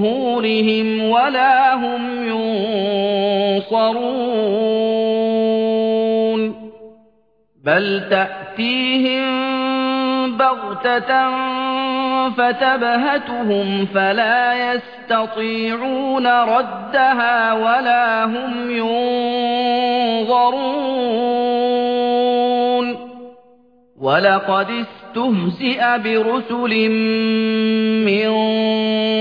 ظُهُورِهِمْ وَلَا هُمْ يُنصَرُونَ. بَلْ تَأْتِيهِم بَغْتَةً فَتَبْهَتُهُمْ فَلَا يَسْتَطِيعُونَ رَدَّهَا وَلَا هُمْ يُنظَرُونَ. وَلَقَدِ اسْتُهْزِئَ بِرُسُلٍ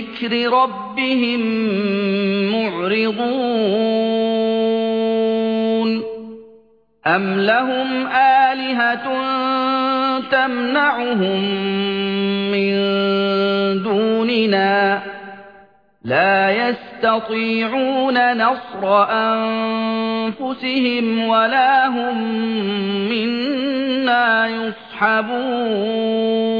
ذِكْرِ رَبِّهِم مُّعْرِضُونَ أَمْ لَهُمْ آلِهَةٌ تَمْنَعُهُم مِّن دُونِنَا ۚ لَا يَسْتَطِيعُونَ نَصْرَ أَنفُسِهِمْ وَلَا هُم مِّنَّا يُصْحَبُونَ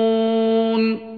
يعلمون